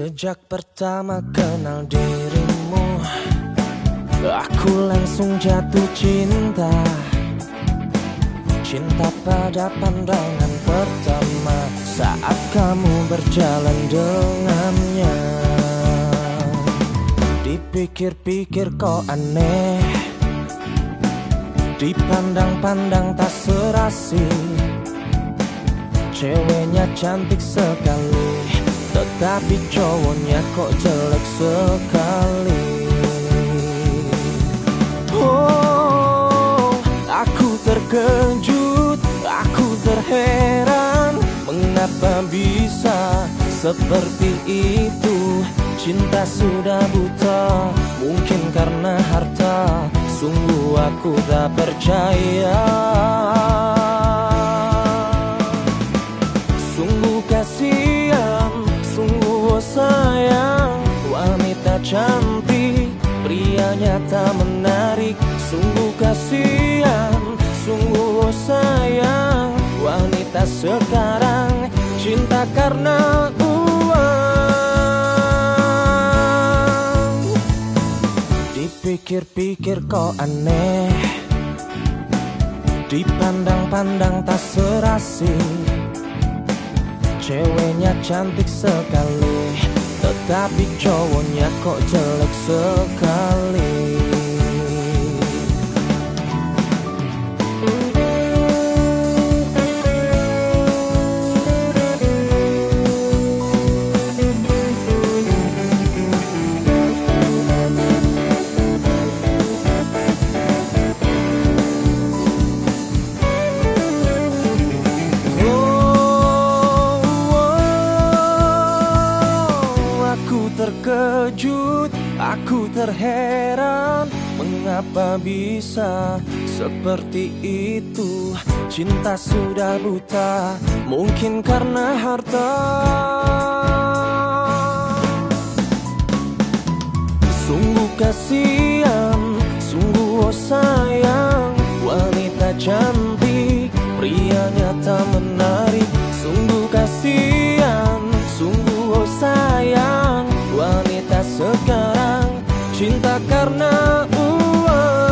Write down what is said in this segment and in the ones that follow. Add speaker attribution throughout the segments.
Speaker 1: Sejak pertama kenal dirimu Aku langsung jatuh cinta. Cinta pada pandangan pertama Saat kamu berjalan dengannya. Dipikir-pikir kok aneh Dipandang-pandang tak serasi. Ceweknya cantik sekali Tetapi cowoknya kok jelek sekali. Oh, aku terkejut Aku terheran. Mengapa bisa seperti itu? Cinta sudah buta Mungkin karena harta. Sungguh aku tak percaya cantik Pria tak menarik. Sungguh kasihan Sungguh sayang. Wanita sekarang Cinta karena Dipikir-pikir kok aneh. Dipandang-pandang tak serasi. Ceweknya cantik sekali Tetapi cowoknya kok jelek sekali aku terheran Mengapa bisa seperti itu. Cinta sudah buta, mungkin karena harta. Sungguh kasihan, sungguh sayang Wanita cantik, prianya tak menarik karena uang.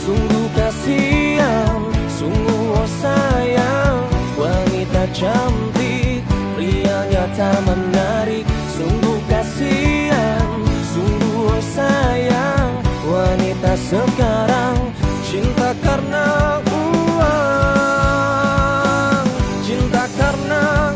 Speaker 1: Sungguh kasihan, sungguh sayang Wanita cantik, pria nyata menarik Sungguh kasihan, sungguh sayang Wanita sekarang cinta karena uang. Cinta karena